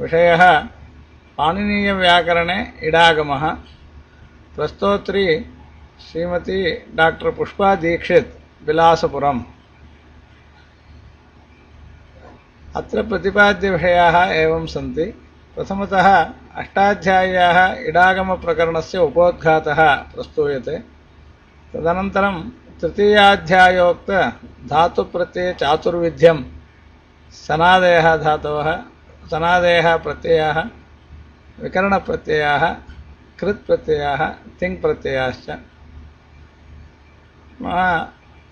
विषयः पाणिनीयव्याकरणे इडागमः। प्रस्तोत्री श्रीमती डाक्टर् पुष्पा दीक्षित् विलासपुरम् अत्र प्रतिपाद्यविषयाः एवं सन्ति। प्रथमतः अष्टाध्याय्याः इडागमप्रकरणस्य उपोद्घातः प्रस्तूयते। तदनन्तरं तृतीयाध्यायोक्तधातुप्रत्ययचातुर्विध्यं सनादयः धातवः। सनादयः प्रत्ययाः, विकरणप्रत्ययाः, कृत्प्रत्ययाः, तिङ्प्रत्ययाश्च।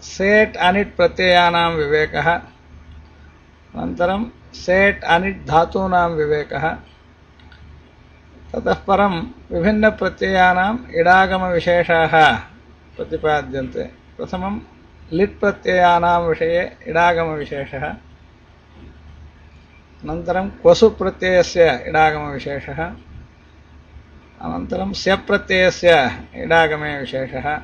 सेट् अनिट् प्रत्ययानां विवेकः, अनन्तरं सेट् अनिट् धातूनां विवेकः। ततः परं विभिन्नप्रत्ययानाम् इडागमविशेषाः प्रतिपाद्यन्ते। प्रथमं लिट् प्रत्ययानां विषये इडागमविशेषः। अनन्तरं क्वसुप्रत्ययस्य इडागमविशेषः, अनन्तरं स्यप्रत्ययस्य इडागमे विशेषः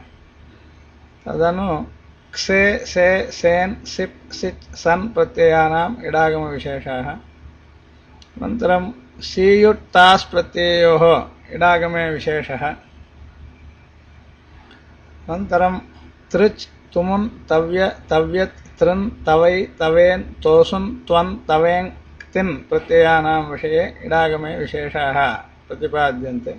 तदनु क्षे से, सेन्, सिप्, सिच्, सन् प्रत्ययानाम् इडागमविशेषाः। अनन्तरं सीयुट्, तास् प्रत्ययोः इडागमे विशेषः अनन्तरं तृच्, तुमुन्, तव्य, तव्यत्, तृन्, तवै, तवेन्, तोसुन्, त्वन्, तवेङ् तिन् प्रत्ययानां विषये इडागमे विशेषाः प्रतिपाद्यन्ते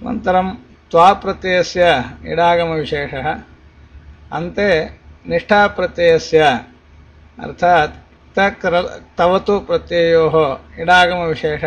अनन्तरं त्वाप्रत्ययस्य इडागमविशेषः अन्ते निष्ठाप्रत्ययस्य अर्थात् तक्रल तवतु प्रत्ययोः इडागमविशेषः